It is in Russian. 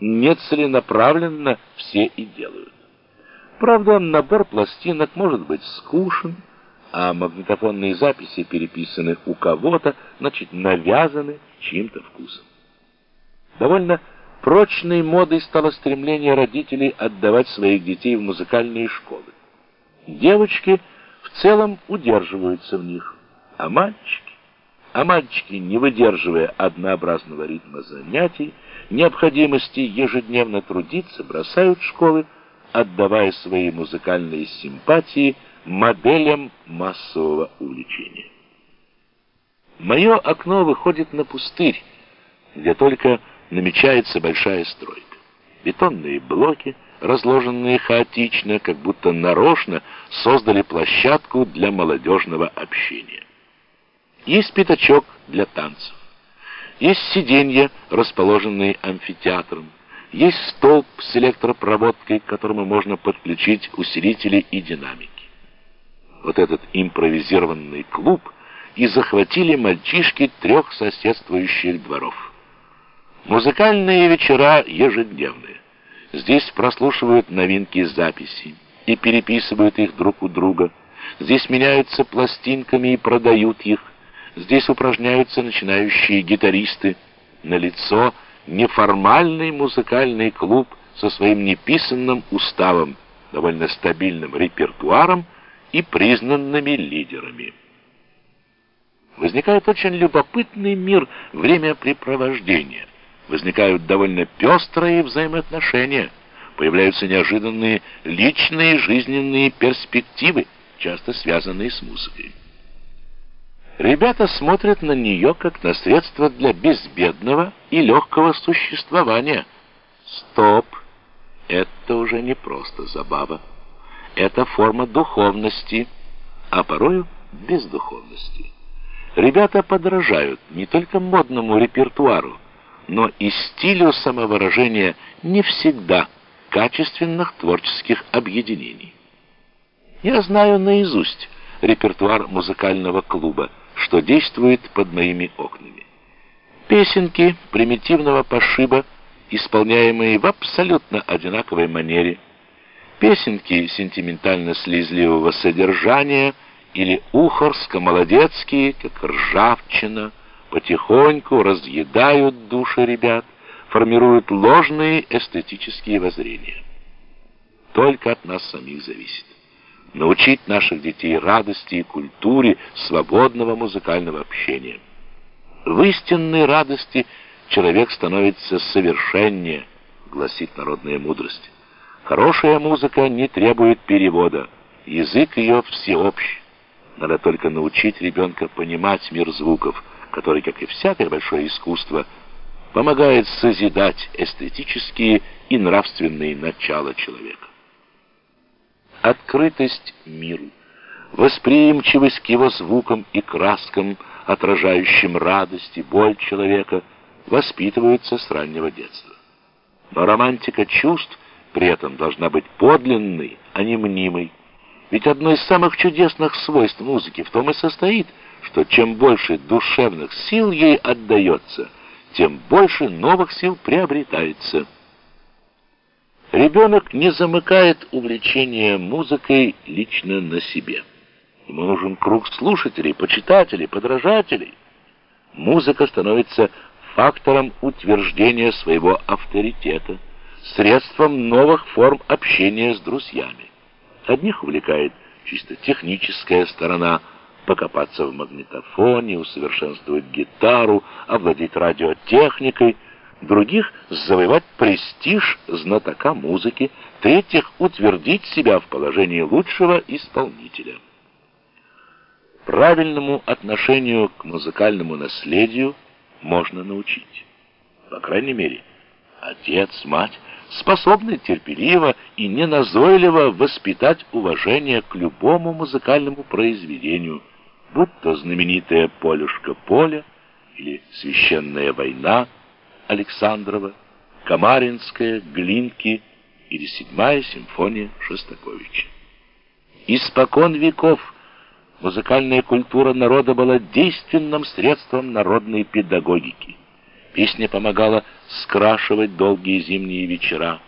нецеленаправленно все и делают. Правда, набор пластинок может быть скучен, а магнитофонные записи переписаны у кого-то, значит, навязаны чьим-то вкусом. Довольно прочной модой стало стремление родителей отдавать своих детей в музыкальные школы. Девочки в целом удерживаются в них, а мальчики, а мальчики, не выдерживая однообразного ритма занятий, необходимости ежедневно трудиться, бросают школы, отдавая свои музыкальные симпатии моделям массового увлечения. Мое окно выходит на пустырь, где только намечается большая стройка. Бетонные блоки, разложенные хаотично, как будто нарочно, создали площадку для молодежного общения. Есть пятачок для танцев. Есть сиденья, расположенные амфитеатром. Есть столб с электропроводкой, к которому можно подключить усилители и динамики. Вот этот импровизированный клуб и захватили мальчишки трех соседствующих дворов. Музыкальные вечера ежедневные. Здесь прослушивают новинки записей и переписывают их друг у друга. Здесь меняются пластинками и продают их. Здесь упражняются начинающие гитаристы. На лицо неформальный музыкальный клуб со своим неписанным уставом, довольно стабильным репертуаром и признанными лидерами. Возникает очень любопытный мир времяпрепровождения. Возникают довольно пестрые взаимоотношения. Появляются неожиданные личные жизненные перспективы, часто связанные с музыкой. Ребята смотрят на нее как на средство для безбедного и легкого существования. Стоп! Это уже не просто забава. Это форма духовности, а порою бездуховности. Ребята подражают не только модному репертуару, но и стилю самовыражения не всегда качественных творческих объединений. Я знаю наизусть репертуар музыкального клуба, что действует под моими окнами. Песенки примитивного пошиба, исполняемые в абсолютно одинаковой манере, песенки сентиментально-слезливого содержания или ухорско-молодецкие, как ржавчина, потихоньку разъедают души ребят, формируют ложные эстетические воззрения. Только от нас самих зависит научить наших детей радости и культуре свободного музыкального общения. В истинной радости человек становится совершеннее, гласит народная мудрость. Хорошая музыка не требует перевода, язык ее всеобщий. Надо только научить ребенка понимать мир звуков, который, как и всякое большое искусство, помогает созидать эстетические и нравственные начала человека открытость миру, восприимчивость к его звукам и краскам, отражающим радость и боль человека, воспитываются с раннего детства. Но романтика чувств при этом должна быть подлинной, а не мнимой. Ведь одно из самых чудесных свойств музыки в том и состоит, что чем больше душевных сил ей отдается, тем больше новых сил приобретается. Ребенок не замыкает увлечение музыкой лично на себе. Ему нужен круг слушателей, почитателей, подражателей. Музыка становится фактором утверждения своего авторитета, средством новых форм общения с друзьями. Одних увлекает чисто техническая сторона, покопаться в магнитофоне, усовершенствовать гитару, овладеть радиотехникой – других завоевать престиж знатока музыки, третьих утвердить себя в положении лучшего исполнителя. Правильному отношению к музыкальному наследию можно научить. По крайней мере, отец, мать способны терпеливо и неназойливо воспитать уважение к любому музыкальному произведению, будь то знаменитая «Полюшка поля» или «Священная война», Александрова, Камаринская, Глинки или седьмая симфония Шостаковича. Испокон веков музыкальная культура народа была действенным средством народной педагогики. Песня помогала скрашивать долгие зимние вечера.